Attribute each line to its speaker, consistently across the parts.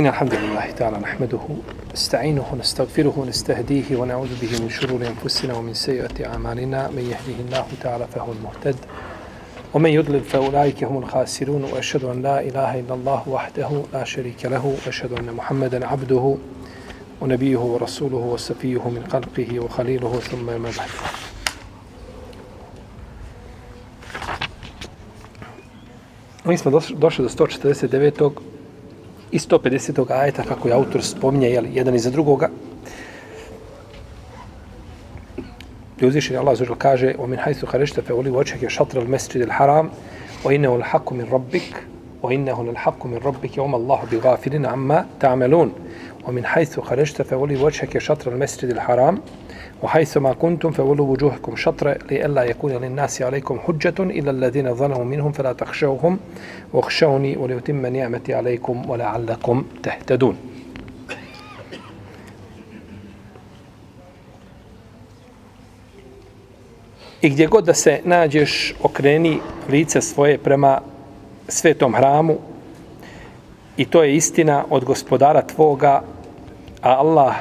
Speaker 1: إن الحمد لله تعالى نحمده نستعينه ونستغفره ونستهديه ونعوذ به من شرور أنفسنا ومن سيئة أعمالنا. من يهده الله تعالى فهو المهتد ومن يضلل فأولئك هم الخاسرون وأشهد أن لا إله إلا الله وحده لا شريك له وأشهد أن محمدا عبده ونبيه ورسوله وصفيه من خلقه وخليله ثم ما بعد. Mi smo došli do 149 i 150. ajeta, kako je autor spominje, jel, jedan iza drugoga. Ljuzišir Allah zaođer kaže وَمِنْ حَيْثُ حَرِشْتَ فَاُلِي وَاچَكِ شَطْرَ الْمَسْجِدِ الْحَرَامِ وَإِنَّهُ الْحَقُّ مِنْ رَبِّكِ وَإِنَّهُ الْحَقُّ amma رَبِّكِ وَمَا اللَّهُ بِغَافِلِنَ عَمَّا تَعْمَلُونَ وَمِنْ حَيْثُ حَرِشْتَ فَاُلِي وَاچَكِ شَطْرَ الْمَسْجِدِ haram وحيث ما كنتم فولوا وجوهكم شطر لئلا يكون للناس عليكم حجة إلا الذين ظلموا منهم فلا تخشوهم واخشوني وليتم نعمتي عليكم ولعلكم تهتدون I gdje god da se nađeš, okreni lice svoje prema svetom hramu i to je istina od gospodara tvoga, a Allah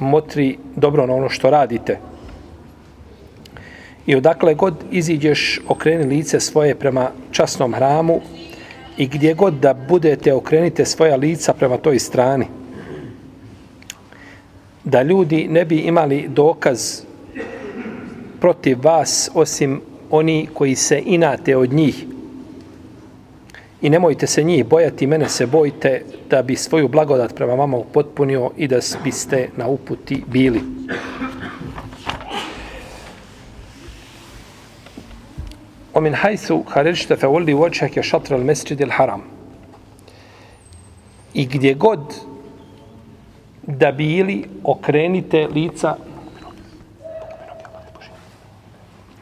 Speaker 1: motri dobro na ono što radite. I odakle god iziđeš, okreni lice svoje prema časnom hramu i gdje god da budete, okrenite svoja lica prema toj strani. Da ljudi ne bi imali dokaz protiv vas, osim oni koji se inate od njih. I nemojte se njih bojati, mene se bojite da bi svoju blagodat prema vama upotpunio i da biste na uputi bili. ومن حيث خرجت فولي وجهك شطر المسجد الحرام i gdje god da bili okrenite lica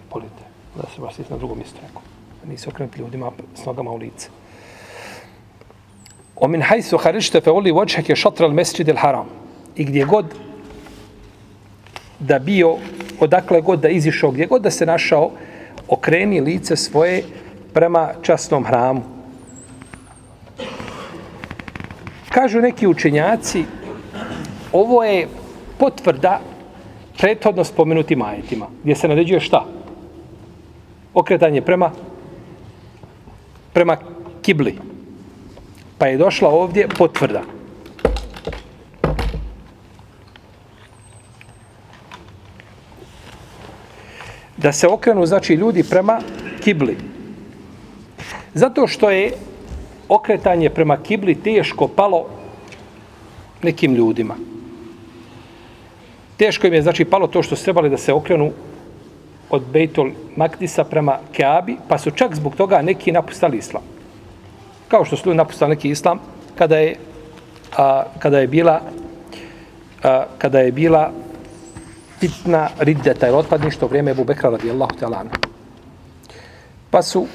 Speaker 1: polite da se baš na drugom mjestu rekao nisi okrenuti ljudima s nogama u lice ومن حيث خرجت فولي وجهك شطر المسجد الحرام i gdje god da bio odakle god da izišao gdje god da se našao okreni lice svoje prema časnom hramu kažu neki učenjaci ovo je potvrda prethodno spomenutim ajetima gdje se naređuje šta okretanje prema prema kibli Pa je došla ovdje potvrda. Da se okrenu, znači, ljudi prema kibli. Zato što je okretanje prema kibli teško palo nekim ljudima. Teško im je, znači, palo to što su trebali da se okrenu od Bejtol Makdisa prema Keabi, pa su čak zbog toga neki napustali islam kao što su ljudi napustali neki islam, kada je, a, kada je bila a, kada je bila fitna riddeta ili otpadništvo vrijeme Ebu Bekra radijallahu talana. Pa su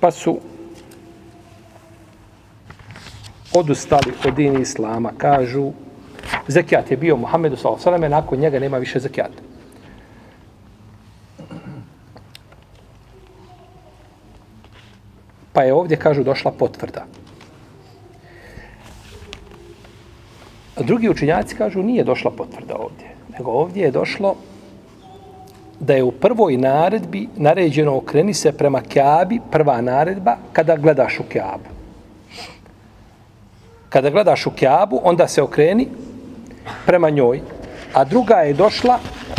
Speaker 1: pa su odustali od dini islama. Kažu, zekijat je bio Muhammedu s.a.v. nakon njega nema više zekijata. Pa je ovdje, kažu, došla potvrda. A drugi učinjaci kažu, nije došla potvrda ovdje. Nego ovdje je došlo da je u prvoj naredbi naređeno okreni se prema Keabi, prva naredba, kada gledaš u Keabu. Kada gledaš u Keabu, onda se okreni prema njoj. A druga je došla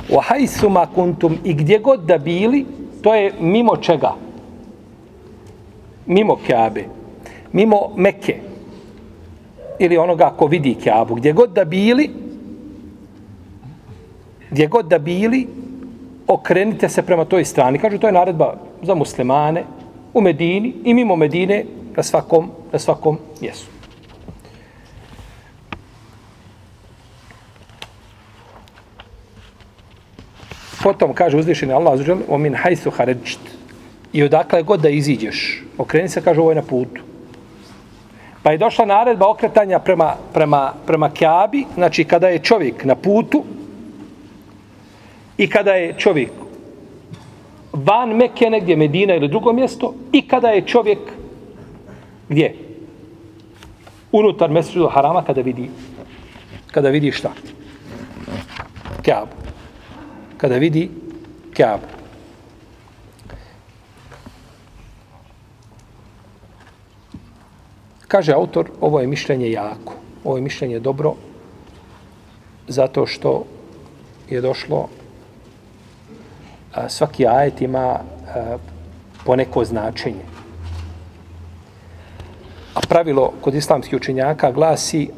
Speaker 1: u hajsuma kuntum i gdje god da bili, to je mimo čega? Mimo Kjabe, mimo Mekke, ili onoga ko vidi Kjabu, gdje god da bili, gdje god da bili, okrenite se prema toj strani. Kažu, to je naredba za muslimane u Medini i mimo Medine na svakom, na svakom mjestu. Potom kaže uzvišeni Allah, o min hajsu haređt, i odakle god da iziđeš, okreni se, kaže, ovo je na putu. Pa je došla naredba okretanja prema, prema, prema Kjabi, znači kada je čovjek na putu i kada je čovjek van Mekke, negdje Medina ili drugo mjesto, i kada je čovjek gdje? unutar Mesridu Harama kada vidi kada vidi šta? Kjabu. Kada vidi Kjabu. Kaže autor, ovo je mišljenje jako. Ovo je mišljenje dobro zato što je došlo a, svaki ajet ima a, poneko značenje. A pravilo kod islamskih učenjaka glasi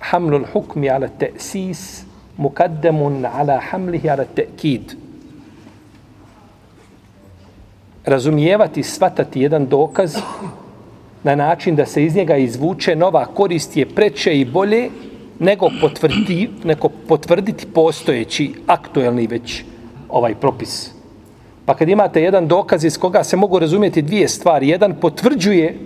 Speaker 1: hamlul hukmi ala te'sis mukaddemun ala hamlihi ala te'kid. Razumijevati, svatati jedan dokaz na način da se iz njega izvuče nova korist je preče i bolje nego potvrditi, neko potvrditi postojeći aktuelni već ovaj propis. Pa kad imate jedan dokaz iz koga se mogu razumjeti dvije stvari, jedan potvrđuje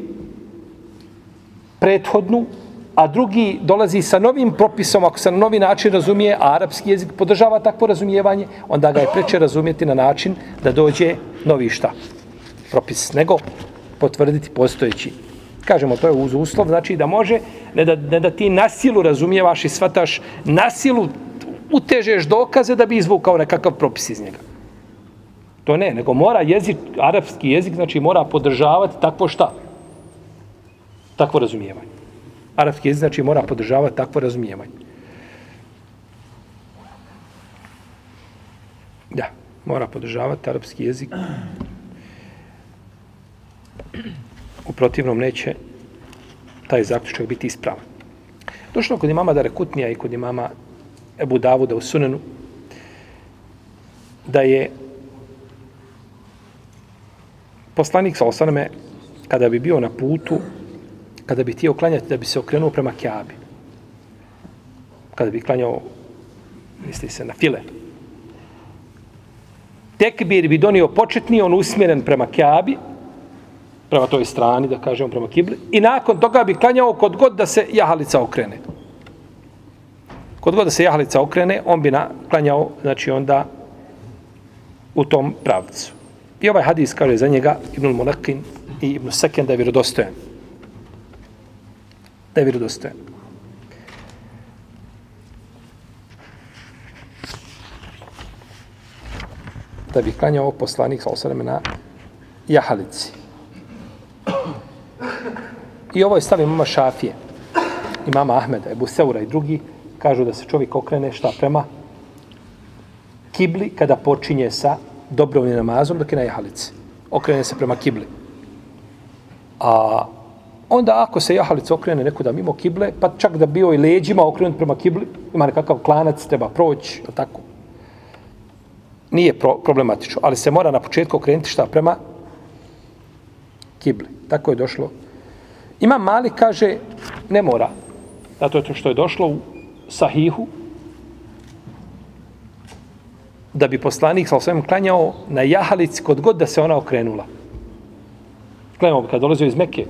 Speaker 1: prethodnu, a drugi dolazi sa novim propisom, ako se na novi način razumije, a arapski jezik podržava takvo razumijevanje, onda ga je preče razumjeti na način da dođe novi šta? Propis, nego potvrditi postojeći. Kažemo, to je uz uslov, znači da može, ne da, ne da ti nasilu razumijevaš i svataš, nasilu utežeš dokaze da bi izvukao nekakav propis iz njega. To ne, nego mora jezik, arapski jezik, znači mora podržavati takvo šta? Takvo razumijevanje. Arapski jezik znači mora podržavati takvo razumijevanje. Da, mora podržavati arapski jezik. U protivnom neće taj zaključak biti ispravan. Došlo kod imama Darekutnija i kod imama Ebu Davuda u Sunenu da je poslanik sa osaname kada bi bio na putu kada bi htio klanjati da bi se okrenuo prema Kjabi kada bi klanjao misli se na file tekbir bi donio početni on usmjeren prema Kjabi prema toj strani, da kažemo, prema kibli. I nakon toga bi klanjao kod god da se jahalica okrene. Kod god da se jahalica okrene, on bi na, klanjao, znači onda u tom pravcu. I ovaj hadis kaže za njega Ibnul Mulekin i Ibn Seken da je vjerodostojan. Da je vjerodostojan. Da bi klanjao poslanik sa osreme na jahalici. I ovo je stav imama Šafije, imama Ahmeda, Ebu Seura i drugi, kažu da se čovjek okrene šta prema kibli kada počinje sa dobrovnim namazom dok je na jahalici. Okrene se prema kibli. A onda ako se jahalica okrene nekuda mimo kible, pa čak da bio i leđima okrenut prema kibli, ima nekakav klanac, treba proći, je tako? Nije pro problematično, ali se mora na početku okrenuti šta prema kibli. Tako je došlo. Ima mali kaže ne mora. Zato je to što je došlo u sahihu da bi poslanik sa svem klanjao na jahalici kod god da se ona okrenula. Klanjao bi kad dolazio iz Mekke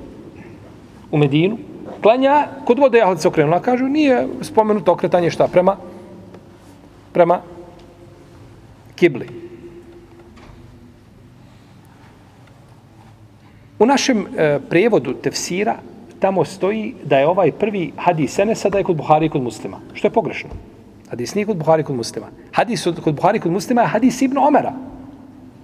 Speaker 1: u Medinu, klanja kod god da je jahalica okrenula. Kažu nije spomenuto okretanje šta prema prema kibli. U našem e, prevodu tefsira tamo stoji da je ovaj prvi hadis Enesa da je kod Buhari i kod muslima. Što je pogrešno. Hadis nije kod Buhari i kod muslima. Hadis kod Buhari i kod muslima je hadis Ibn Omera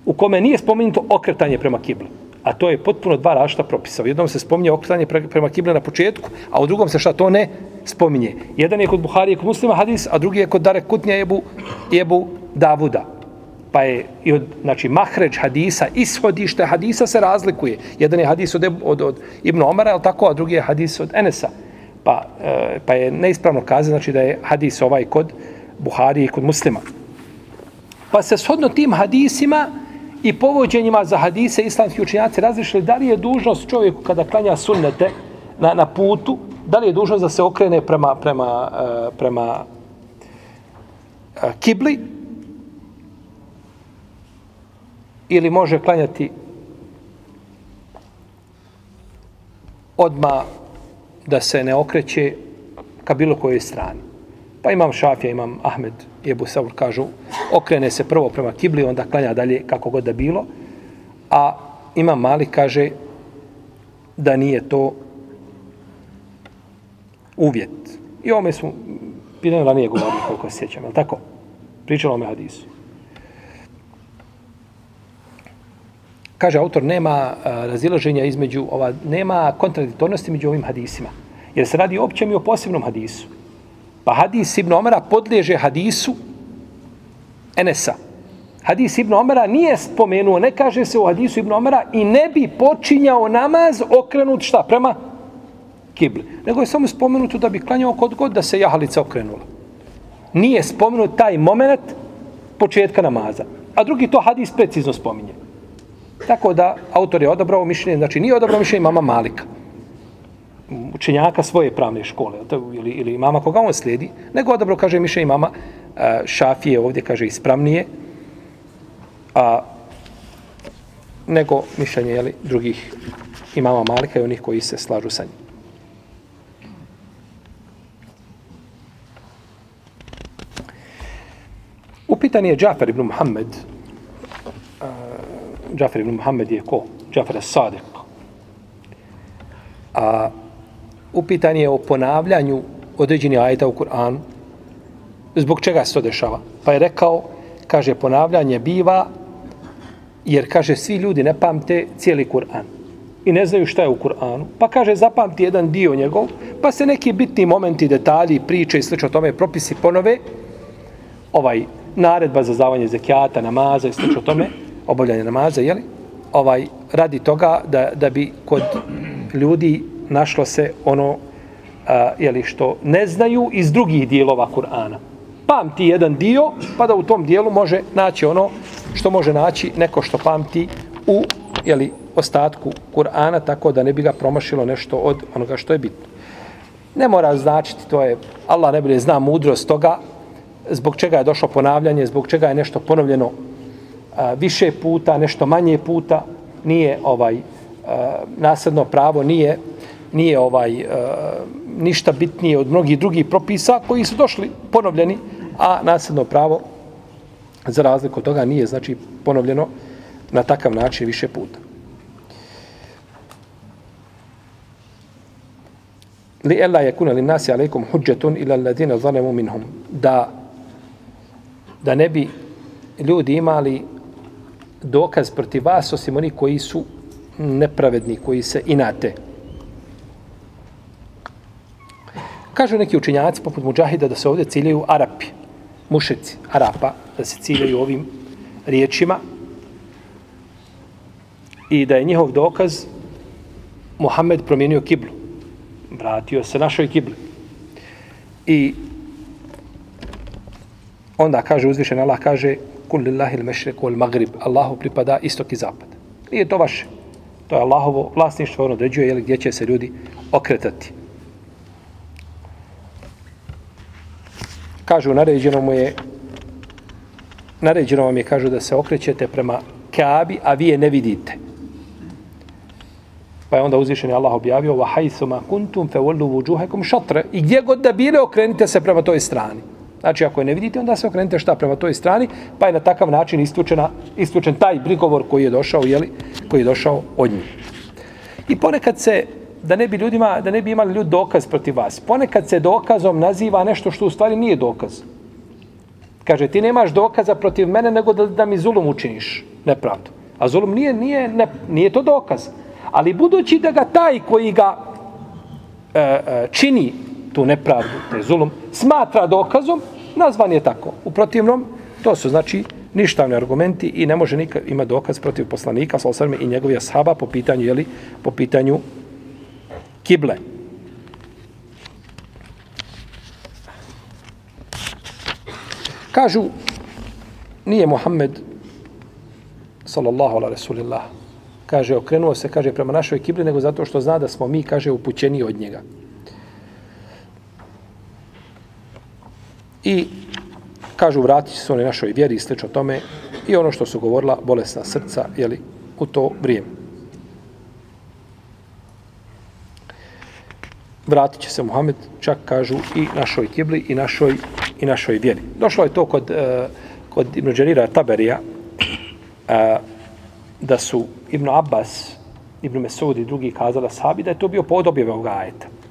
Speaker 1: u kome nije spomenuto okretanje prema kibli. A to je potpuno dva rašta propisa. U jednom se spominje okretanje prema kibli na početku, a u drugom se šta to ne spominje. Jedan je kod Buhari i kod muslima hadis, a drugi je kod Darek Kutnja jebu, jebu Davuda pa je i od znači mahređ hadisa ishodište hadisa se razlikuje. Jedan je hadis od, od, od Ibn Omara al tako a drugi je hadis od Enesa. Pa e, pa je neispravno kazano znači da je hadis ovaj kod Buhari i kod Muslima. Pa se shodno tim hadisima i povođenjima za hadise islamski učinjaci razlišili da li je dužnost čovjeku kada klanja sunnete na, na putu da li je dužnost da se okrene prema prema e, prema, prema kibli ili može klanjati odma da se ne okreće ka bilo kojoj strani. Pa imam Šafija, imam Ahmed i Ebu Saur kažu okrene se prvo prema kibli, onda klanja dalje kako god da bilo. A imam Mali kaže da nije to uvjet. I ome smo, pitanje ranije govorili koliko se sjećam, je tako? Pričalo me hadisu. Kaže autor, nema razilaženja između, ova, nema kontradiktornosti među ovim hadisima. Jer se radi o općem i o posebnom hadisu. Pa hadis Ibn Omara podliježe hadisu Enesa. Hadis Ibn Omara nije spomenuo, ne kaže se u hadisu Ibn Omara i ne bi počinjao namaz okrenut šta? Prema kibli. Nego je samo spomenuto da bi klanjao kod god da se jahalica okrenula. Nije spomenut taj moment početka namaza. A drugi to hadis precizno spominje. Tako da autor je odabrao mišljenje, znači nije odabrao mišljenje mama Malika, učenjaka svoje pravne škole, ili, ili mama koga on slijedi, nego odabrao, kaže mišljenje mama e, Šafije, ovdje kaže ispravnije, a nego mišljenje jeli, drugih imama Malika i onih koji se slažu sa njim. Upitan je Džafer ibn Muhammed, Džafer ibn Muhammed je ko? Džafer Sadik. A upitan je o ponavljanju određenih ajeta u Kur'anu. Zbog čega se to dešava? Pa je rekao, kaže, ponavljanje biva jer, kaže, svi ljudi ne pamte cijeli Kur'an i ne znaju šta je u Kur'anu. Pa kaže, zapamti jedan dio njegov, pa se neki bitni momenti, detalji, priče i slično tome, propisi ponove, ovaj, naredba za zavanje zekijata, namaza i slično tome, obavljanje namaza, jeli? Ovaj, radi toga da, da bi kod ljudi našlo se ono a, jeli, što ne znaju iz drugih dijelova Kur'ana. Pamti jedan dio, pa da u tom dijelu može naći ono što može naći neko što pamti u jeli, ostatku Kur'ana, tako da ne bi ga promašilo nešto od onoga što je bitno. Ne mora značiti, to je, Allah ne bude zna mudrost toga, zbog čega je došlo ponavljanje, zbog čega je nešto ponovljeno a, više puta, nešto manje puta, nije ovaj a, nasadno pravo, nije nije ovaj a, ništa bitnije od mnogih drugih propisa koji su došli ponovljeni, a nasadno pravo za razliku od toga nije znači ponovljeno na takav način više puta. Li ella yakuna lin nasi alaykum hujjatun ila alladhina zalamu minhum da da ne bi ljudi imali dokaz protiv vas, osim oni koji su nepravedni, koji se inate. Kažu neki učinjaci, poput Mujahida, da se ovdje ciljaju Arapi, mušeci Arapa, da se ciljaju ovim riječima i da je njihov dokaz Muhammed promijenio kiblu. Vratio se našoj kibli. I onda kaže uzvišen Allah, kaže kul lillahi al-mashriq wal maghrib. Allahu pripada istok i zapad. Nije to vaše. To je Allahovo vlasništvo, ono određuje je gdje će se ljudi okretati. Kažu, naređeno mu je naređeno vam je, kažu, da se okrećete prema Kaabi, a vi je ne vidite. Pa je onda uzvišen je Allah objavio wa haythu ma kuntum fa wallu wujuhakum shatr i gdje god da bile okrenite se prema toj strani. Znači, ako je ne vidite, onda se okrenite šta prema toj strani, pa je na takav način istučena, istučen taj prigovor koji je došao, jeli, koji je došao od njih. I ponekad se, da ne bi ljudima, da ne bi imali ljudi dokaz protiv vas, ponekad se dokazom naziva nešto što u stvari nije dokaz. Kaže, ti nemaš dokaza protiv mene, nego da, da mi zulum učiniš, nepravdu. A zulum nije, nije, ne, nije to dokaz. Ali budući da ga taj koji ga e, e, čini tu nepravdu, te zulum, smatra dokazom, nazvan je tako. U protivnom, to su znači ništavni argumenti i ne može nikad ima dokaz protiv poslanika sa i njegovih ashaba po pitanju jeli, po pitanju kible. Kažu nije Muhammed sallallahu alejhi ve sellem kaže okrenuo se kaže prema našoj kibli nego zato što zna da smo mi kaže upućeni od njega. I kažu vratit se oni našoj vjeri i slično tome i ono što su govorila bolesna srca jeli, u to vrijeme. Vratit će se Muhammed, čak kažu i našoj kibli i našoj, i našoj vjeri. Došlo je to kod, eh, kod Ibn Đerira Taberija eh, da su Ibn Abbas, Ibn Mesud i drugi kazala sahabi da je to bio pod objave ovoga ajeta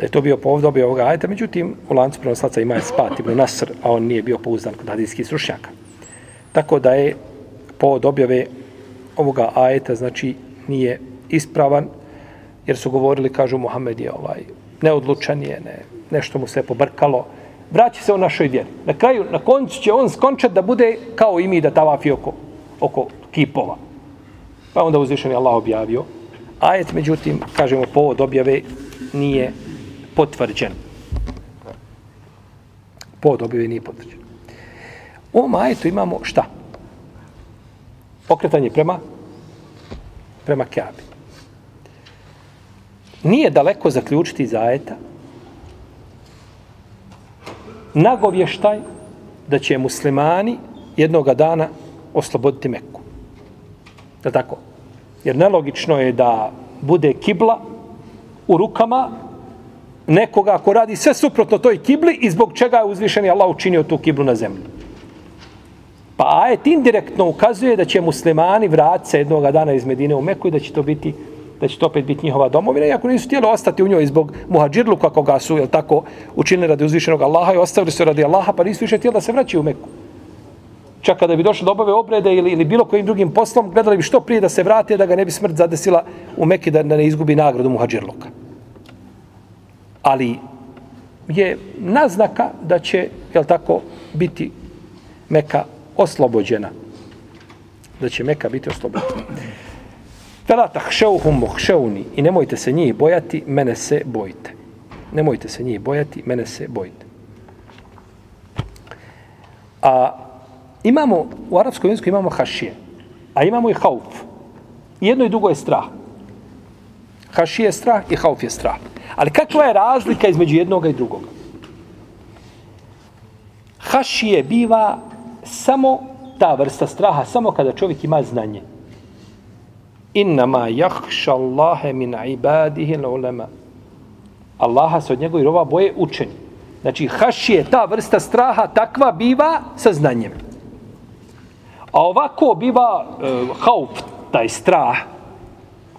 Speaker 1: da je to bio povod obje ovoga ajeta, međutim, u lancu prenoslaca ima je spat Ibn Nasr, a on nije bio pouzdan kod hadijskih stručnjaka. Tako da je povod objave ovoga ajeta, znači, nije ispravan, jer su govorili, kažu, Muhammed je ovaj, neodlučan je, ne, nešto mu se pobrkalo, vraća se u našoj vjeri. Na kraju, na koncu će on skončati da bude kao i mi da tavafi oko, oko kipova. Pa onda uzvišen je Allah objavio. Ajet, međutim, kažemo, povod objave nije potvrđen. Povod objave nije potvrđen. U ovom ajetu imamo šta? Okretanje prema prema Kjabi. Nije daleko zaključiti iz ajeta nagovještaj da će muslimani jednog dana osloboditi Meku. Da tako? Jer nelogično je da bude kibla u rukama nekoga ko radi sve suprotno toj kibli i zbog čega je uzvišeni Allah učinio tu kiblu na zemlji. Pa ajet indirektno ukazuje da će muslimani vratiti se jednog dana iz Medine u Meku i da će to biti da će to opet biti njihova domovina, iako nisu htjeli ostati u njoj zbog muhađirlu kako ga su, jel tako, učinili radi uzvišenog Allaha i ostavili su radi Allaha, pa nisu više htjeli da se vraćaju u Meku. Čak kada bi došli do obave obrede ili, ili bilo kojim drugim poslom, gledali bi što prije da se vrate, da ga ne bi smrt zadesila u Meki, da ne izgubi nagradu muhađirluka. Ali je naznaka da će, jel tako, biti Meka oslobođena. Da će Meka biti oslobođena. Fela tahšeuhum mohšeuni i nemojte se njih bojati, mene se bojite. Nemojte se njih bojati, mene se bojite. A imamo, u arapskom jeziku imamo hašije, a imamo i hauf. Jedno i drugo je strah. Hašije je strah i hauf je strah. Ali kakva je razlika između jednog i drugog? Hašije biva samo ta vrsta straha, samo kada čovjek ima znanje. Innama jahša Allahe min ibadihi l'ulema. Allaha se od njegovih rova boje učeni. Znači, hašije, ta vrsta straha, takva biva sa znanjem. A ovako biva eh, e, haup, taj strah,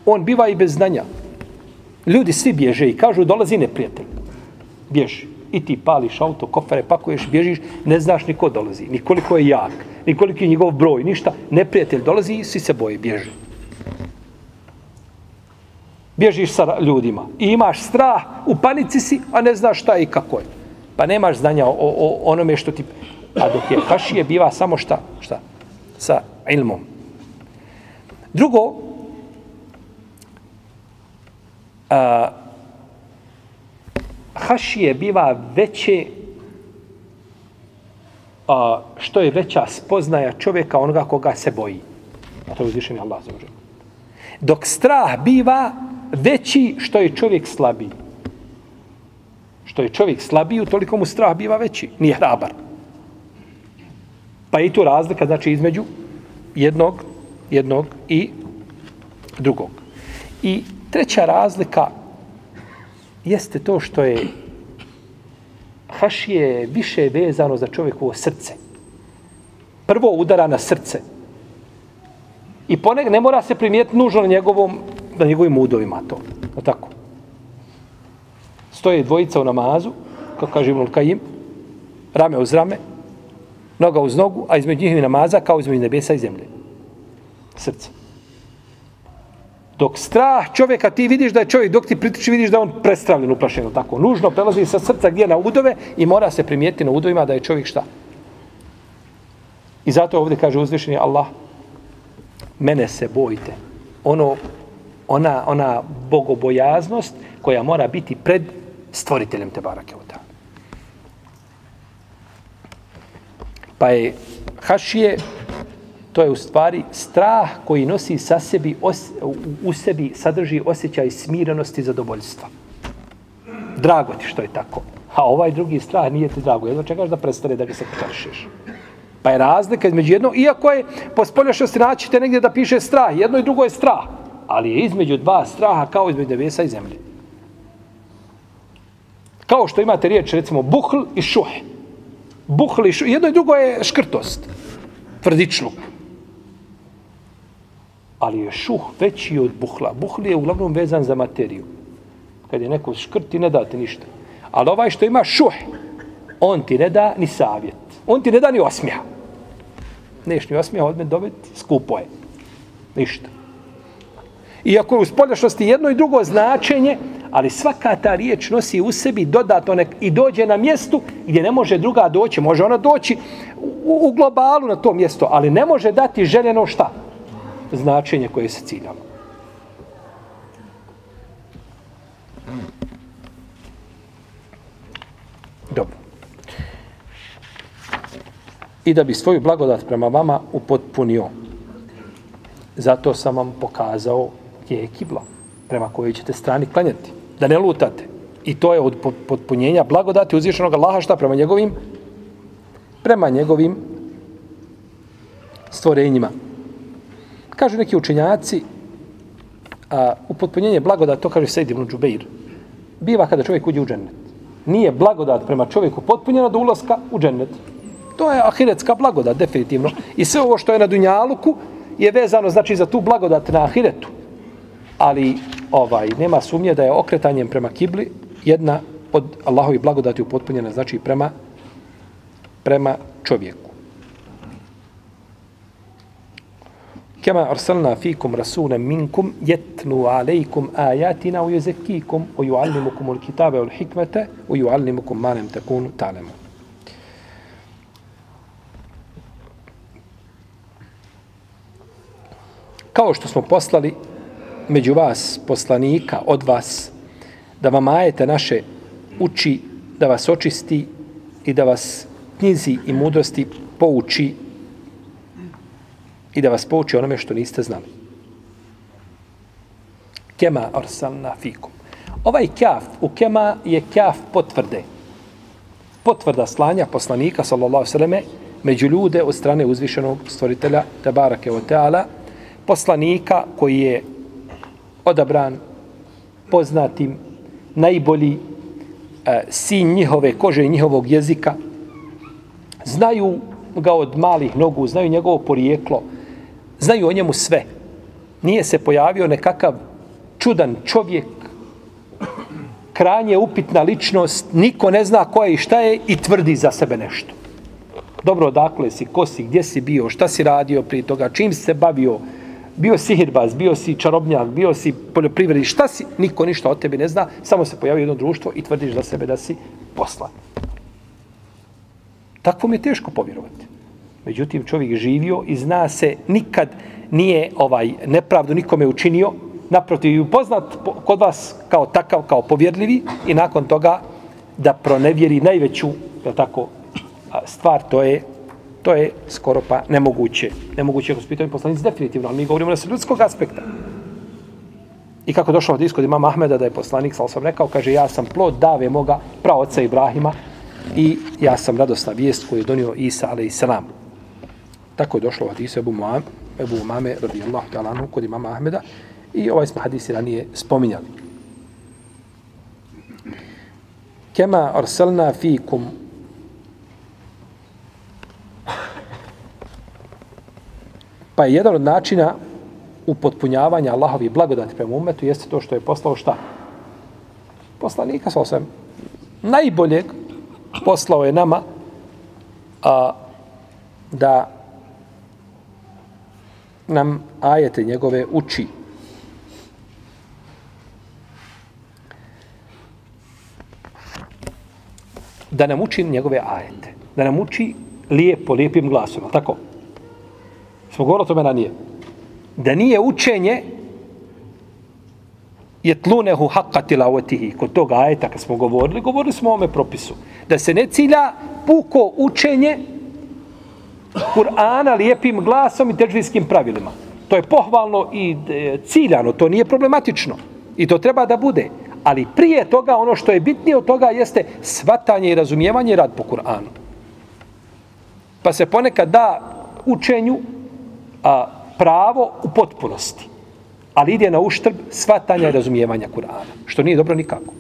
Speaker 1: on biva i bez znanja. Ljudi svi bježe i kažu, dolazi neprijatelj. Bježi. I ti pališ auto, kofere, pakuješ, bježiš, ne znaš ni ko dolazi, ni koliko je jak, ni koliko je njegov broj, ništa. Neprijatelj dolazi i svi se boje, bježi bježiš sa ljudima i imaš strah, u panici si, a ne znaš šta i kako je. Pa nemaš znanja o, o onome što ti... A dok je hašije biva samo šta? Šta? Sa ilmom. Drugo, a, hašije biva veće a, što je veća spoznaja čovjeka onoga koga se boji. A to je uzvišen Allah za Dok strah biva veći što je čovjek slabiji. Što je čovjek slabiji, toliko mu strah biva veći. Nije hrabar. Pa je i tu razlika, znači, između jednog, jednog i drugog. I treća razlika jeste to što je hašije više vezano za čovjekovo srce. Prvo udara na srce. I poneg ne mora se primijeti nužno na njegovom na njegovim udovima to. O tako. Stoje dvojica u namazu, kako kaže Ibn Kajim, rame uz rame, noga uz nogu, a između njih namaza kao između nebesa i zemlje. Srce. Dok strah čovjeka, ti vidiš da je čovjek, dok ti pritiči, vidiš da on prestravljen, uplašen, tako. Nužno prelazi sa srca gdje na udove i mora se primijetiti na udovima da je čovjek šta. I zato ovdje kaže uzvišeni Allah, mene se bojite. Ono ona, ona bogobojaznost koja mora biti pred stvoriteljem te barake od Pa je hašije, to je u stvari strah koji nosi sa sebi, os, u, u sebi sadrži osjećaj smirenosti i zadovoljstva. Drago ti što je tako. A ovaj drugi strah nije ti drago. Jedno čekaš da prestane da ga se kršiš. Pa je razlika između jedno, iako je po spoljašnosti naćite negdje da piše strah, jedno i drugo je strah ali je između dva straha kao između nebesa i zemlje. Kao što imate riječ, recimo, buhl i šuh. Buhl i šuh. Jedno i drugo je škrtost. Tvrdičluk. Ali je šuh veći od buhla. Buhl je uglavnom vezan za materiju. Kad je neko škrt, ne da ti ništa. Ali ovaj što ima šuh, on ti ne da ni savjet. On ti ne da ni osmija. Neš ni osmija od mene dobiti, skupo je. Ništa. Iako je u spoljašnosti jedno i drugo značenje, ali svaka ta riječ nosi u sebi dodatno nek i dođe na mjestu gdje ne može druga doći. Može ona doći u, u globalu na to mjesto, ali ne može dati željeno šta? Značenje koje se ciljalo. Dobro. I da bi svoju blagodat prema vama upotpunio. Zato sam vam pokazao gdje je kibla prema kojoj ćete strani klanjati. Da ne lutate. I to je od potpunjenja blagodati uzvišenog Allaha šta prema njegovim prema njegovim stvorenjima. Kažu neki učenjaci a, u potpunjenje to kaže Sejdi ibn Džubeir, biva kada čovjek uđe u džennet. Nije blagodat prema čovjeku potpunjena do ulaska u džennet. To je ahiretska blagodat, definitivno. I sve ovo što je na Dunjaluku je vezano znači za tu blagodat na ahiretu. Ali ovaj nema sumnje da je okretanjem prema kibli jedna od Allahovi blagodati upotpunjena znači prema prema čovjeku. Kama arsalna fikum rasula minkum yatlu alaykum ayatina wa yuzakkikum wa yuallimukum alkitaba wal hikmata wa yuallimukum ma lam takunu ta'lamun. Kao što smo poslali među vas poslanika od vas da vam ajete naše uči, da vas očisti i da vas knjizi i mudrosti pouči i da vas pouči onome što niste znali. Kema arsalna fikum. Ovaj kjaf u kema je kjaf potvrde. Potvrda slanja poslanika, sallallahu sallame, među ljude od strane uzvišenog stvoritelja, Tebarake o poslanika koji je odabran poznatim, najbolji e, sin njihove kože i njihovog jezika, znaju ga od malih nogu, znaju njegovo porijeklo, znaju o njemu sve. Nije se pojavio nekakav čudan čovjek, kranje upitna ličnost, niko ne zna ko je i šta je i tvrdi za sebe nešto. Dobro, odakle si, ko si, gdje si bio, šta si radio prije toga, čim si se bavio, bio si hirbaz, bio si čarobnjak, bio si poljoprivredi, šta si, niko ništa o tebi ne zna, samo se pojavi jedno društvo i tvrdiš za sebe da si poslan. Takvo mi je teško povjerovati. Međutim, čovjek živio i zna se nikad nije ovaj nepravdu nikome učinio, naprotiv je upoznat kod vas kao takav, kao povjerljivi i nakon toga da pronevjeri najveću je tako, stvar, to je to je skoro pa nemoguće. Nemoguće je spitaju poslanici definitivno, ali mi govorimo na ljudskog aspekta. I kako došlo od iskod imama Ahmeda da je poslanik, sal sam rekao, kaže, ja sam plod dave moga praoca Ibrahima i ja sam radosna vijest koju je donio Isa, ale i salam. Tako je došlo u hadisu Ebu Muam, Ebu Mame, radijallahu ta'ala, kod imama Ahmeda i ovaj smo hadis ranije spominjali. Kema arsalna fikum Pa je jedan od načina upotpunjavanja Allahovi blagodati prema umetu jeste to što je poslao šta? Poslanika sa osvijem. Najboljeg poslao je nama a, da nam ajete njegove uči. Da nam uči njegove ajete. Da nam uči lijepo, lijepim glasom. Tako? Smo govorili o tome ranije. Da nije učenje je tlunehu haqqa tilavatihi. Kod toga ajeta kad smo govorili, govorili smo o ome propisu. Da se ne cilja puko učenje Kur'ana lijepim glasom i teđvijskim pravilima. To je pohvalno i e, ciljano, to nije problematično. I to treba da bude. Ali prije toga, ono što je bitnije od toga jeste svatanje i razumijevanje rad po Kur'anu. Pa se ponekad da učenju a, pravo u potpunosti. Ali ide na uštrb svatanja i razumijevanja Kur'ana. Što nije dobro nikako.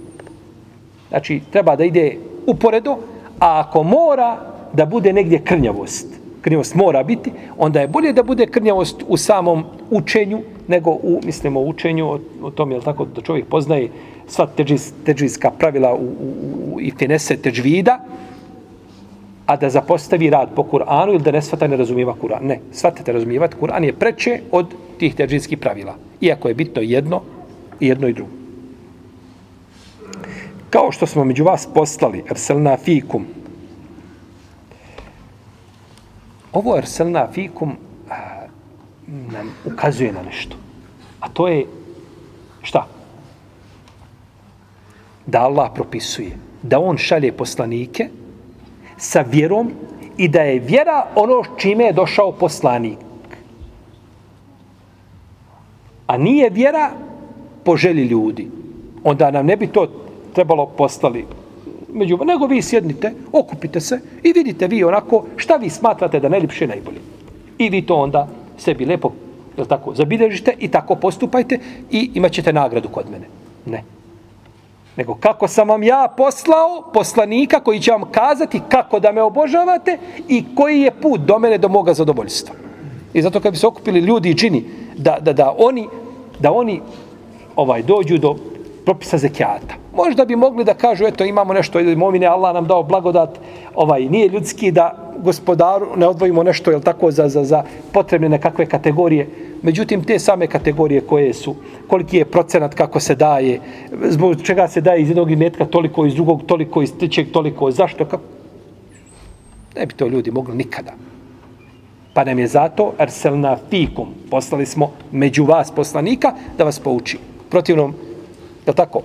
Speaker 1: Znači, treba da ide uporedo, a ako mora da bude negdje krnjavost, krnjavost mora biti, onda je bolje da bude krnjavost u samom učenju, nego u, mislimo, učenju o, o tom, je tako, da čovjek poznaje sva teđiz, teđizka pravila u, u, u, i finese teđvida, a da zapostavi rad po Kur'anu ili da ne svata ne razumijeva Kur'an. Ne, svatite razumijevati Kur'an je preče od tih teđinskih pravila. Iako je bitno jedno i jedno i drugo. Kao što smo među vas poslali, Erselna Fikum, ovo Erselna Fikum a, nam ukazuje na nešto. A to je šta? Da Allah propisuje, da on šalje poslanike, sa vjerom i da je vjera ono čime je došao poslanik. A nije vjera po želji ljudi. Onda nam ne bi to trebalo postali među nego vi sjednite, okupite se i vidite vi onako šta vi smatrate da najljepše najbolje. I vi to onda sebi lepo je tako, zabilježite i tako postupajte i imat ćete nagradu kod mene. Ne nego kako sam vam ja poslao poslanika koji će vam kazati kako da me obožavate i koji je put do mene do moga zadovoljstva. I zato kad bi se okupili ljudi i čini da, da, da oni da oni ovaj dođu do propisa zekijata. Možda bi mogli da kažu, eto, imamo nešto od imovine, Allah nam dao blagodat, ovaj, nije ljudski da gospodaru ne odvojimo nešto, jel tako, za, za, za potrebne nekakve kategorije. Međutim, te same kategorije koje su, koliki je procenat kako se daje, zbog čega se daje iz jednog imetka toliko, iz drugog toliko, iz trećeg toliko, zašto? Kako? Ne bi to ljudi mogli nikada. Pa nam je zato Arselna Fikum, poslali smo među vas poslanika da vas pouči. Protivnom, je tako,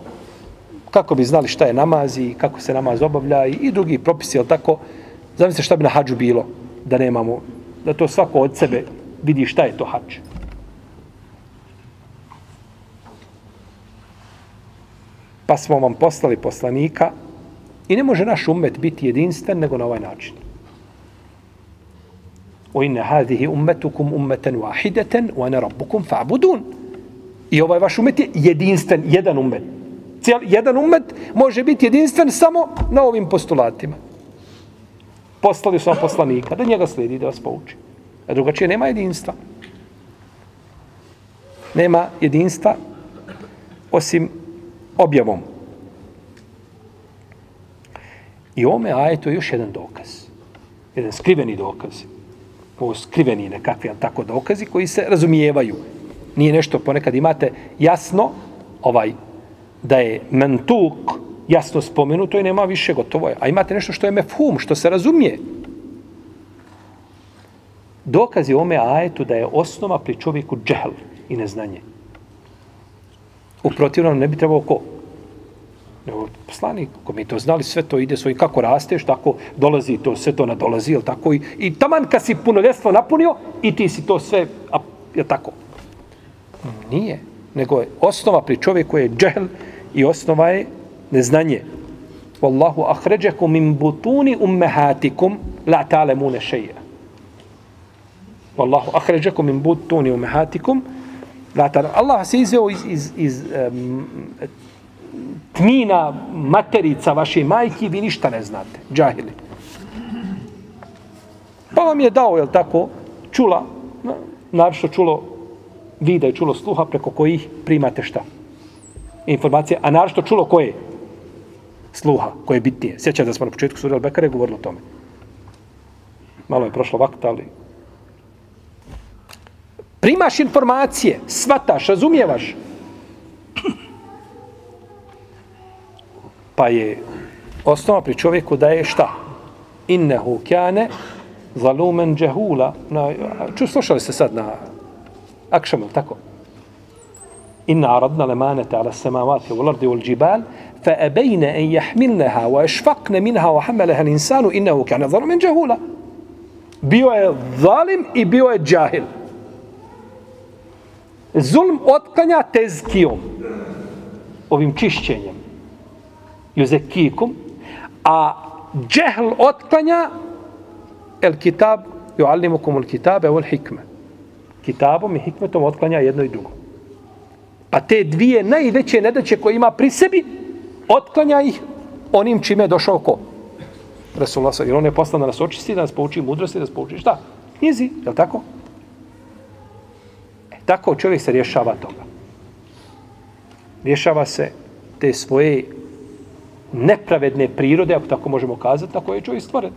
Speaker 1: kako bi znali šta je namaz i kako se namaz obavlja i, i drugi propisi, je tako, zamislite šta bi na hađu bilo da nemamo, da to svako od sebe vidi šta je to hađ. Pa smo vam poslali poslanika i ne može naš umet biti jedinstven nego na ovaj način. O inne hadihi ummetukum ummeten wahideten wa ne rabbukum fa'budun. I ovaj vaš umet je jedinstven, jedan umet. Cijel, jedan umet može biti jedinstven samo na ovim postulatima. Poslali su vam poslanika, da njega slijedi, da vas pouči. A drugačije nema jedinstva. Nema jedinstva osim objavom. I ome ajeto je još jedan dokaz. Jedan skriveni dokaz. Ovo skriveni nekakvi tako dokazi koji se razumijevaju. Nije nešto, ponekad imate jasno ovaj da je mentuk jasno spomenuto i nema više gotovo je. A imate nešto što je mefhum, što se razumije. Dokaz je ome ajetu da je osnova pri čovjeku džehl i neznanje. U protivnom ne bi trebao ko? Nego poslanik, ako mi to znali, sve to ide svoj, kako rasteš, tako dolazi to, sve to nadolazi, jel tako? I, i taman kad si punoljestvo napunio, i ti si to sve, a, je tako? Nije. Nego je osnova pri čovjeku je džehl i osnova je neznanje. Wallahu ahređekum min butuni ummehatikum la ta'lemune šeja. Wallahu ahređekum min butuni ummehatikum la ta'lemune. Allah se izveo iz, iz, iz um, tmina materica vaše majke, vi ništa ne znate. Džahili. Pa vam je dao, jel tako, čula, naravno čulo vida i čulo sluha preko kojih primate šta? Informacije, a naravno čulo koje? Sluha, koje je bitnije. Sjećate da smo na početku sura Al-Bekare govorili o tome. Malo je prošlo vakta, ali... Primaš informacije, svataš, razumijevaš. Pa je osnova pri čovjeku da je šta? Innehu kjane zalumen džehula. Na, ču, slušali ste sad na أكشم التكو إن عرضنا الأمانة على السماوات والأرض والجبال فأبين أن يحملنها وأشفقن منها وحملها الإنسان إنه كان ظلما جهولا. بيو ظالم إي بيو جاهل. ظلم otklanja تزكيوم ovim čišćenjem, juzekijikom, a džehl otklanja el kitab, ju el kitabe, el hikme. Kitabom i hikmetom otklanja jedno i drugo. Pa te dvije najveće nedaće koje ima pri sebi, otklanja ih onim čime je došao ko? Rasulullah sa, jer on je poslan da nas očisti, da nas pouči mudrosti, da nas pouči šta? Knjizi, je li tako? E, tako čovjek se rješava toga. Rješava se te svoje nepravedne prirode, ako tako možemo kazati, na koje je čovjek stvoren.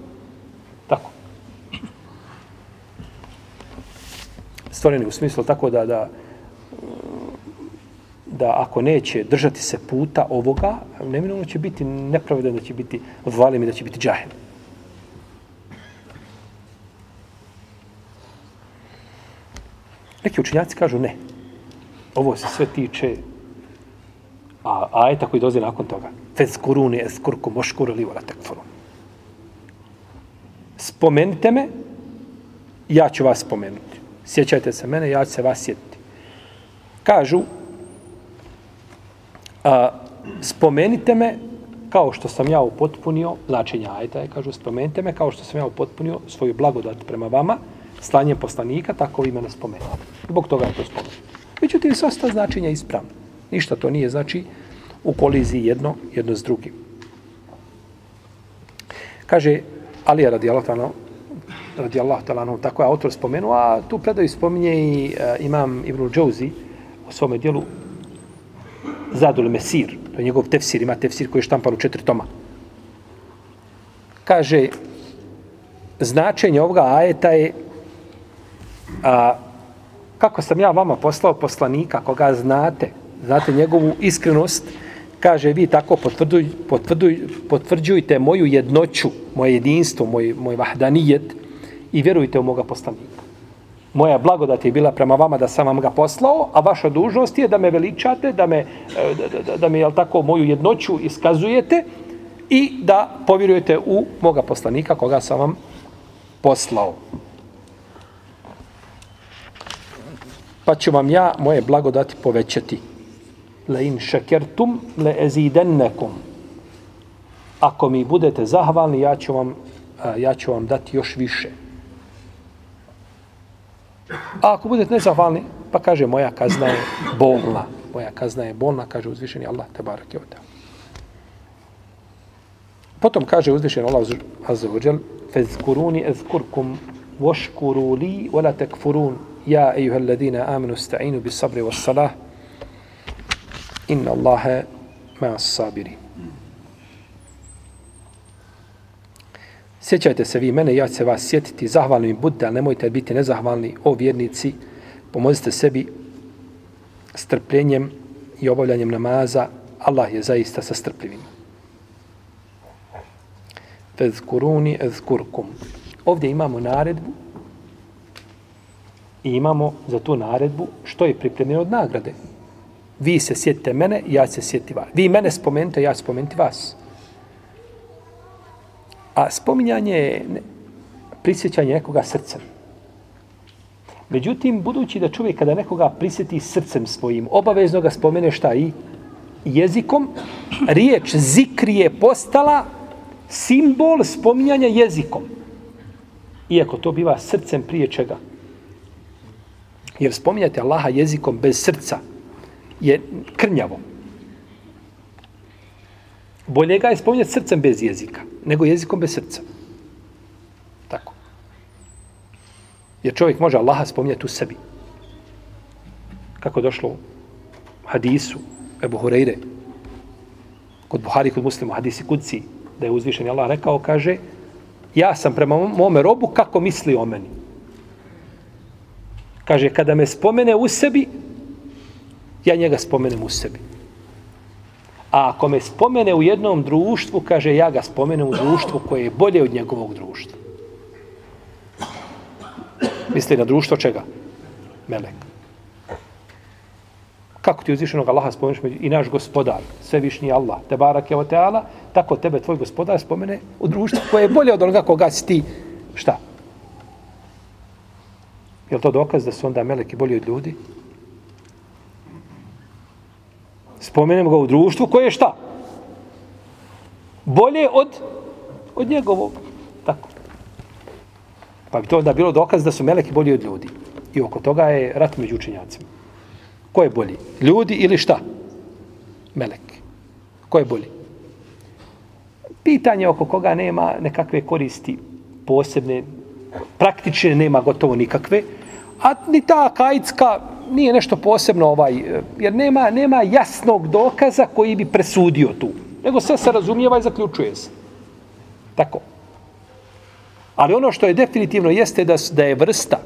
Speaker 1: Stvoreni u smislu tako da, da da ako neće držati se puta ovoga, neminovno će biti nepravedan, da će biti valim i da će biti džahil. Neki učinjaci kažu ne. Ovo se sve tiče a ajeta koji dozi nakon toga. Fez kuruni es kurku moškuru li vola tekforu. Spomenite me, ja ću vas spomenuti. Sjećajte se mene, ja ću se vas sjetiti. Kažu, a, spomenite me kao što sam ja upotpunio, značenje ajta je, kažu, spomenite me kao što sam ja upotpunio svoju blagodat prema vama, slanjem poslanika, tako vi mene spomenite. Zbog toga je to spomenuto. Međutim, sva sta značenja ispravna. Ništa to nije, znači, u koliziji jedno, jedno s drugim. Kaže, Ali je radi Allah, radi ta'ala, tako je autor spomenuo, a tu predaju spominje i uh, imam Ibn Džouzi u svome dijelu Zadul Mesir, to je njegov tefsir, ima tefsir koji je štampan u četiri toma. Kaže, značenje ovoga ajeta je a, kako sam ja vama poslao poslanika, koga znate, znate njegovu iskrenost, kaže, vi tako potvrduj, potvrduj, potvrđujte moju jednoću, moje jedinstvo, moj, moj vahdanijet i vjerujte u moga poslanika moja blagodat je bila prema vama da sam vam ga poslao, a vaša dužnost je da me veličate, da me, e, da, da, da me jel tako, moju jednoću iskazujete i da povjerujete u moga poslanika koga sam vam poslao. Pa ću vam ja moje blagodati povećati. Le in šekertum le ezidennekum. Ako mi budete zahvalni, ja ću vam, e, ja ću vam dati još više. A ako budete nezahvalni, pa kaže moja kazna je bolna. Moja kazna je bolna, kaže uzvišeni Allah, te barak je Potom kaže uzvišeni Allah, azza fezkuruni ezkurkum voškuru li wala tekfurun ja ejuha ladina aminu sta'inu bi sabri wa salah inna Allahe ma sabiri. Sjećajte se vi mene, ja ću se vas sjetiti, zahvalni mi budite, ali nemojte biti nezahvalni, o vjernici, pomozite sebi strpljenjem i obavljanjem namaza, Allah je zaista sa strpljivim. Fezkuruni ezkurkum. Ovdje imamo naredbu i imamo za tu naredbu što je pripremljeno od nagrade. Vi se sjetite mene, ja se sjetim vas. Vi mene spomenite, ja ću spomenuti vas. A spominjanje je prisjećanje nekoga srcem. Međutim, budući da čovjek kada nekoga prisjeti srcem svojim, obavezno ga spomene šta i jezikom, riječ zikri je postala simbol spominjanja jezikom. Iako to biva srcem prije čega. Jer spominjati Allaha jezikom bez srca je krnjavo. Bolje ga je spominjati srcem bez jezika, nego jezikom bez srca. Tako. Jer čovjek može Allaha spominjati u sebi. Kako došlo u hadisu Ebu Hureyre, kod Buhari, kod muslima, hadisi kudci, da je uzvišen Allah rekao, kaže, ja sam prema mome robu kako misli o meni. Kaže, kada me spomene u sebi, ja njega spomenem u sebi. A ako me spomene u jednom društvu, kaže ja ga spomenem u društvu koje je bolje od njegovog društva. Misli na društvo čega? Melek. Kako ti uzvišenog Allaha spomeneš i naš gospodar, svevišnji Allah, te barak je oteala, tako tebe tvoj gospodar spomene u društvu koje je bolje od onoga koga si ti. Šta? Je to dokaz da su onda meleki bolji od ljudi? Spomenem ga u društvu koje je šta? Bolje od, od njegovog. Tako. Pa bi to onda bilo dokaz da su meleki bolji od ljudi. I oko toga je rat među učenjacima. Ko je bolji? Ljudi ili šta? Melek. Ko je bolji? Pitanje oko koga nema nekakve koristi posebne, praktične nema gotovo nikakve, a ni ta kajicka nije nešto posebno ovaj, jer nema, nema jasnog dokaza koji bi presudio tu. Nego sve se razumijeva i zaključuje se. Tako. Ali ono što je definitivno jeste da, da je vrsta,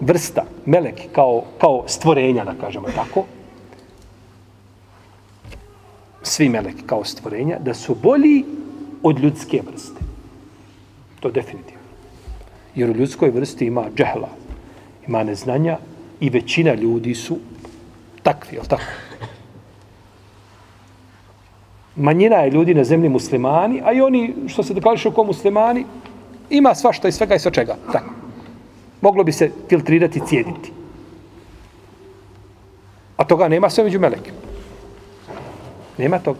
Speaker 1: vrsta, melek kao, kao stvorenja, da kažemo tako, svi meleki kao stvorenja, da su bolji od ljudske vrste. To definitivno. Jer u ljudskoj vrsti ima džehla, ima neznanja i većina ljudi su takvi, jel tako? Manjina je ljudi na zemlji muslimani, a i oni što se deklarišu kao muslimani, ima svašta i svega i sva čega. Tako. Moglo bi se filtrirati i cijediti. A toga nema sve među melekima. Nema toga.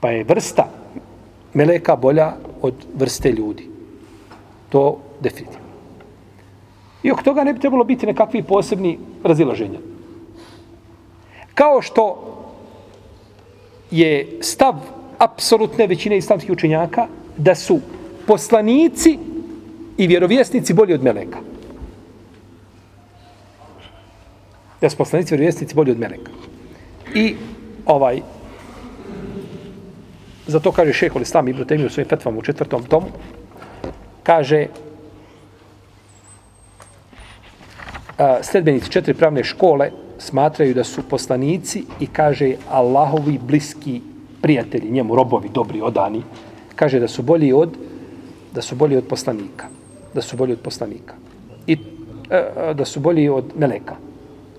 Speaker 1: Pa je vrsta meleka bolja od vrste ljudi. To definitivno. I oko toga ne bi trebalo biti nekakvi posebni razilaženja. Kao što je stav apsolutne većine islamskih učenjaka da su poslanici i vjerovjesnici bolji od meleka. Da su poslanici i vjerovjesnici bolji od meleka. I ovaj zato kaže šehol Islam Ibn Taymi u svojim fetvama u četvrtom tomu kaže sledbenici četiri pravne škole smatraju da su poslanici i kaže Allahovi bliski prijatelji, njemu robovi, dobri, odani, kaže da su bolji od da su bolji od poslanika. Da su bolji od poslanika. I e, e da su bolji od meleka.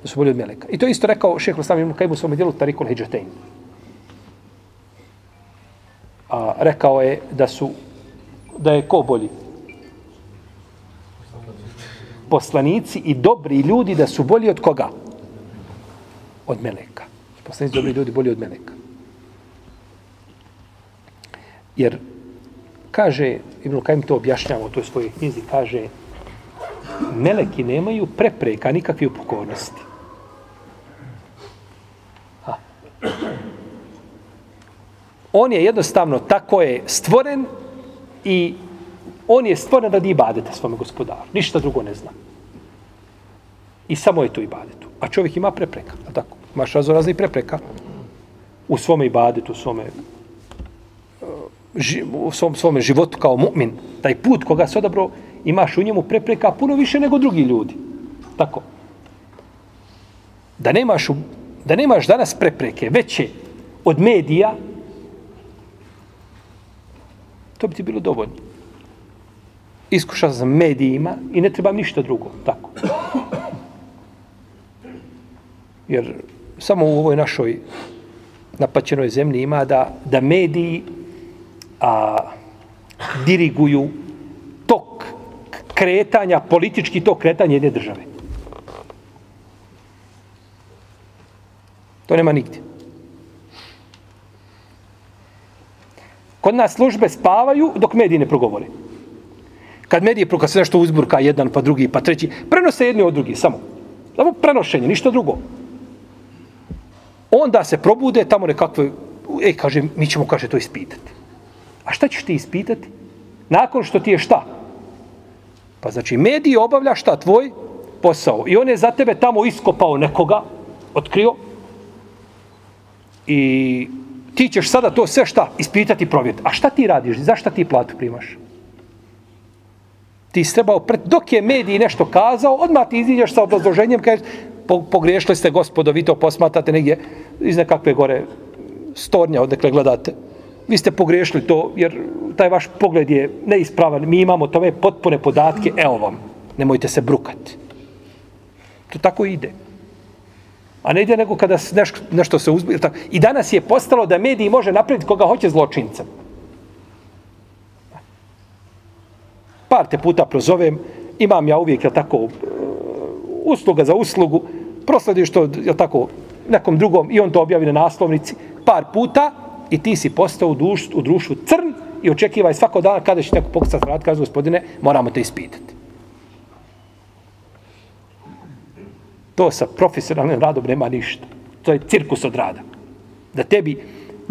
Speaker 1: Da su bolji od meleka. I to isto rekao Šejh Rustam Ibn Kajim u svom djelu Tarikul Hidžatein. A rekao je da su da je ko bolji? Poslanici i dobri ljudi da su bolji od koga? Od meleka. Poslanici dobri ljudi bolji od meleka. Jer kaže, Ibn Kajim to objašnjava u toj svojoj knjizi, kaže meleki nemaju prepreka nikakve upokornosti. Ha. On je jednostavno tako je stvoren i on je stvoren radi ibadeta svome gospodaru. Ništa drugo ne zna. I samo je to ibadetu. A čovjek ima prepreka. A tako? Imaš razno raznih prepreka u svome ibadetu, u svome, eh, u svom, svome životu kao mu'min. Taj put koga se odabro, imaš u njemu prepreka puno više nego drugi ljudi. Tako. Da nemaš, da nemaš danas prepreke veće od medija, to bi ti bilo dovoljno iskušan sam medijima i ne trebam ništa drugo. Tako. Jer samo u ovoj našoj napaćenoj zemlji ima da, da mediji a, diriguju tok kretanja, politički tok kretanja jedne države. To nema nigdje. Kod nas službe spavaju dok mediji ne progovore. Kad medije proka se nešto uzburka jedan pa drugi pa treći, prenose jedni od drugi samo. Samo prenošenje, ništa drugo. Onda se probude tamo nekakve, e, kaže, mi ćemo, kaže, to ispitati. A šta ćeš ti ispitati? Nakon što ti je šta? Pa znači, mediji obavlja šta tvoj posao. I on je za tebe tamo iskopao nekoga, otkrio, i ti ćeš sada to sve šta ispitati provjeriti. A šta ti radiš? Zašta ti platu primaš? Ti si trebao, pred, dok je mediji nešto kazao, odmah ti iziđeš sa obrazloženjem, kažeš, pogriješili ste gospodo, vi to posmatate negdje iz nekakve gore stornja, odnekle gledate. Vi ste pogriješili to, jer taj vaš pogled je neispravan. Mi imamo tome potpune podatke, evo vam, nemojte se brukati. To tako ide. A ne ide nego kada nešto, nešto se uzbira. I danas je postalo da mediji može napraviti koga hoće zločincem. Par te puta prozovem, imam ja uvijek, jel tako, uh, usluga za uslugu, proslediš to, jel tako, nekom drugom i on to objavi na naslovnici, par puta i ti si postao u, duš, u društvu crn i očekivaj svako dana kada će neko pokucati vrat, kaže gospodine, moramo te ispitati. To sa profesionalnim radom nema ništa. To je cirkus od rada. Da tebi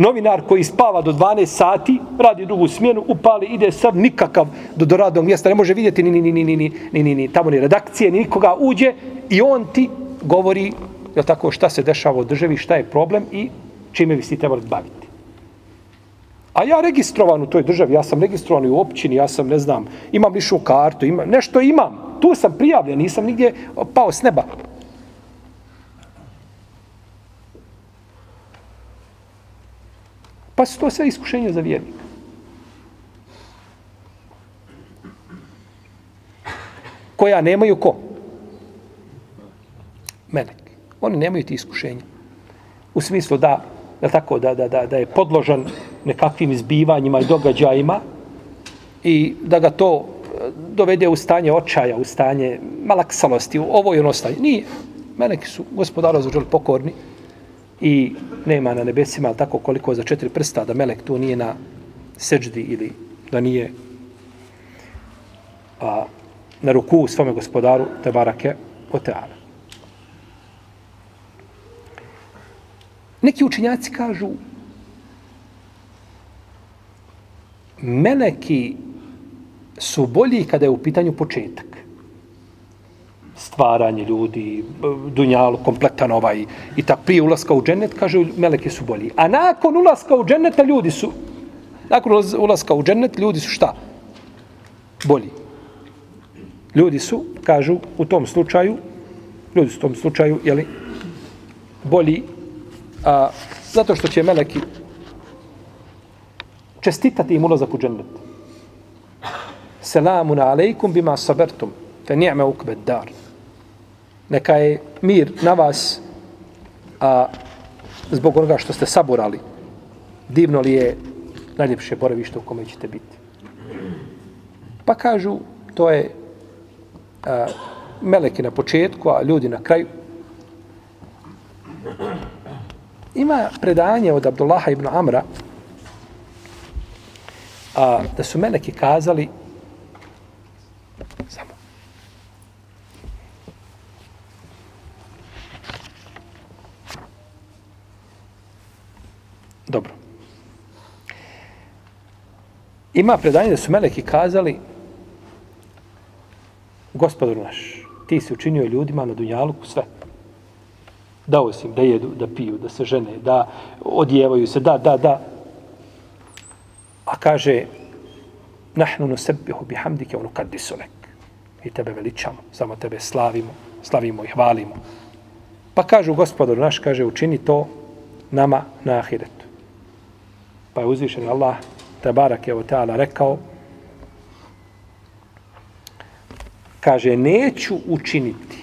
Speaker 1: Novinar koji spava do 12 sati, radi drugu smjenu, upali, ide sad nikakav do, do radnog mjesta, ne može vidjeti ni, ni, ni, ni, ni, ni, ni, ni, ni tamo ni redakcije, ni nikoga uđe i on ti govori je tako, šta se dešava u državi, šta je problem i čime bi si trebali baviti. A ja registrovan u toj državi, ja sam registrovan u općini, ja sam, ne znam, imam lišu kartu, imam, nešto imam. Tu sam prijavljen, nisam nigdje pao s neba. Pa su to sve iskušenje za vjernika. Koja nemaju ko? Melek. Oni nemaju ti iskušenja. U smislu da, da, tako, da, da, da, da je podložan nekakvim izbivanjima i događajima i da ga to eh, dovede u stanje očaja, u stanje malaksalosti, u ovo i ono stanje. Nije. Meleki su gospodara zađeli pokorni i nema na nebesima, ali tako koliko za četiri prsta, da melek tu nije na seđdi ili da nije a, na ruku svome gospodaru, te barake, o. Neki učinjaci kažu meleki su bolji kada je u pitanju početak. Stvaranje ljudi, dunjalu, kompletan ovaj i tak prije ulaska u džennet, kaže meleki su bolji. A nakon ulaska u džennet, ljudi su, nakon ulaska u džennet, ljudi su šta? Bolji. Ljudi su, kažu, u tom slučaju, ljudi su u tom slučaju, jeli, bolji a, zato što će meleki čestitati im ulazak u džennet. Selamun alejkum bima sabertum, fe ni'me ukbed dar. Neka je mir na vas, a zbog onoga što ste saburali, divno li je najljepše boravište u kome ćete biti. Pa kažu, to je a, meleki na početku, a ljudi na kraju. Ima predanje od Abdullaha ibn Amra a, da su meleki kazali samo Dobro. Ima predanje da su meleki kazali gospodar naš, ti si učinio ljudima na Dunjaluku sve dao si im da jedu, da piju, da se žene, da odjevaju se, da, da, da. A kaže, nahnu nu sebihu bihamdike ono unu kadisulek. Mi tebe veličamo, samo tebe slavimo, slavimo i hvalimo. Pa kažu gospodaru naš, kaže, učini to nama na ahiret. Pa je uzvišen Allah, tabarak je o ta'ala rekao, kaže, neću učiniti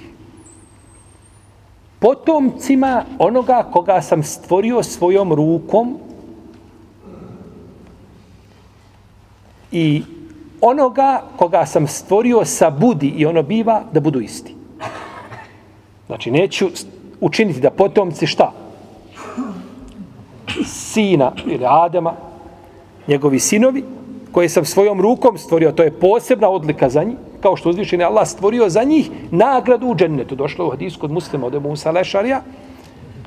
Speaker 1: potomcima onoga koga sam stvorio svojom rukom i onoga koga sam stvorio sa budi i ono biva da budu isti. Znači, neću učiniti da potomci šta? Sina ili Adama, njegovi sinovi, koje sam svojom rukom stvorio, to je posebna odlika za njih, kao što uzvišen je Allah stvorio za njih nagradu u džennetu. Došlo u hadisku od muslima, od Musa Lešarija,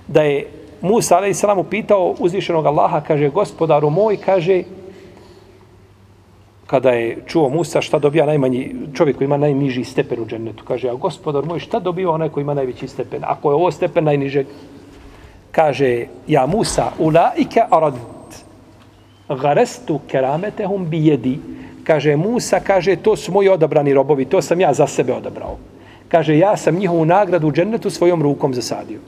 Speaker 1: da je Musa a.s. upitao uzvišenog Allaha, kaže, gospodaru moj, kaže, kada je čuo Musa šta dobija najmanji čovjek koji ima najniži stepen u džennetu. Kaže, a gospodar moj, šta dobiva onaj koji ima najveći stepen? Ako je ovo stepen najnižeg, kaže, ja Musa, ulaike aradut, garestu kerametehum bijedi, kaže Musa, kaže, to su moji odabrani robovi, to sam ja za sebe odabrao. Kaže, ja sam njihovu nagradu u džennetu svojom rukom zasadio.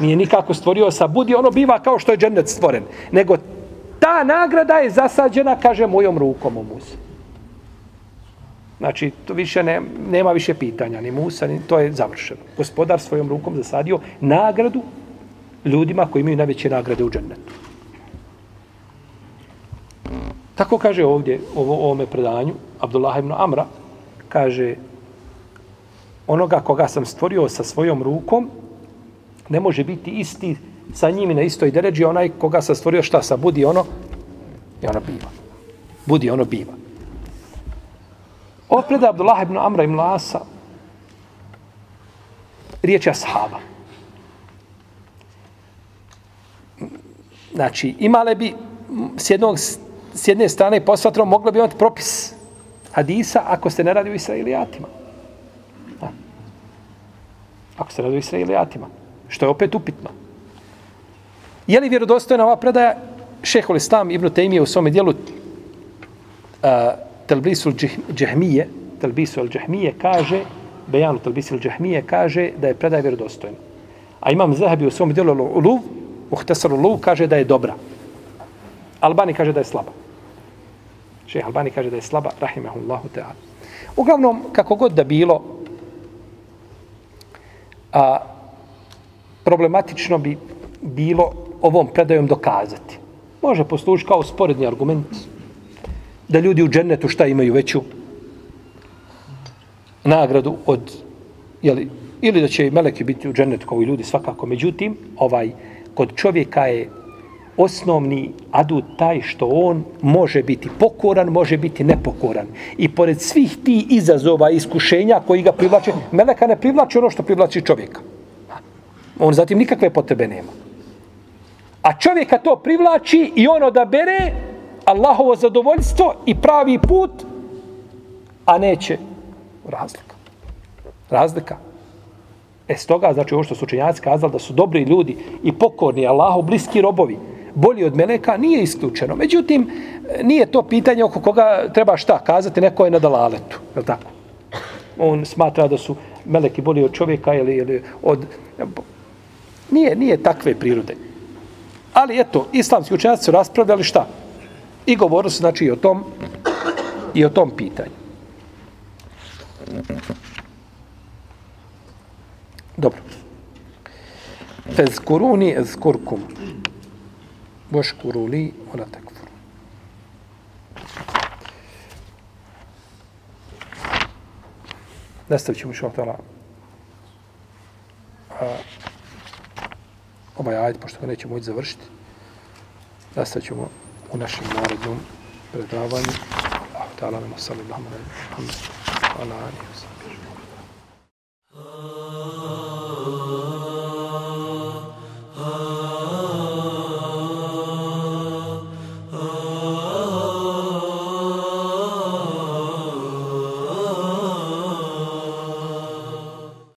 Speaker 1: Nije nikako stvorio sa budi, ono biva kao što je džennet stvoren. Nego ta nagrada je zasađena, kaže, mojom rukom u Musa. Znači, to više ne, nema više pitanja, ni Musa, ni, to je završeno. Gospodar svojom rukom zasadio nagradu ljudima koji imaju najveće nagrade u džennetu. Tako kaže ovdje, ovo, ovome predanju, Abdullah ibn Amra, kaže, onoga koga sam stvorio sa svojom rukom, ne može biti isti sa njim na istoj deređi, onaj koga sam stvorio šta sa budi ono, i ono biva. Budi ono biva. Ovo preda Abdullah ibn Amra ibn Lasa, riječ je ashaba. Znači, imale bi s, jednog, s jedne strane posvatrom mogla bi imati propis hadisa ako se ne radi u israelijatima. Da. Ako se radi u israelijatima. Što je opet upitno. Je li vjerodostojna ova predaja šehol Islam ibn Taymiye u svome dijelu uh, Telbisul Džahmije, Telbisul Džahmije kaže, Bejanu Telbisul Džahmije kaže da je predaja vjerodostojna. A imam Zahabi u svom dijelu Uluv Muhtesaru Htesaru kaže da je dobra. Albani kaže da je slaba. Šeha Albani kaže da je slaba, rahimahullahu ta'ala. Uglavnom, kako god da bilo, a, problematično bi bilo ovom predajom dokazati. Može poslušati kao sporedni argument da ljudi u džennetu šta imaju veću nagradu od jeli, ili da će i meleki biti u džennetu kao i ljudi svakako. Međutim, ovaj kod čovjeka je osnovni adut taj što on može biti pokoran, može biti nepokoran. I pored svih ti izazova i iskušenja koji ga privlače, meleka ne privlači ono što privlači čovjeka. On zatim nikakve potrebe nema. A čovjeka to privlači i on odabere Allahovo zadovoljstvo i pravi put, a neće razlika. Razlika. E stoga, znači ovo što su učenjaci kazali da su dobri ljudi i pokorni Allahu bliski robovi, bolji od meleka, nije isključeno. Međutim, nije to pitanje oko koga treba šta kazati, neko je na dalaletu, je tako? On smatra da su meleki bolji od čovjeka ili, ili od... Nije, nije takve prirode. Ali eto, islamski učenjaci su raspravljali šta? I govorili su znači i o tom i o tom pitanju. Dobro. Fezkuruni ezkurkum. Voškuru li ona tekfur. Nastavit ćemo što htjela ovaj ajd, pošto ga nećemo moći završiti. Nastavit ćemo u našem narodnom predavanju. Allah ta'ala nama sallallahu alaihi wa sallam.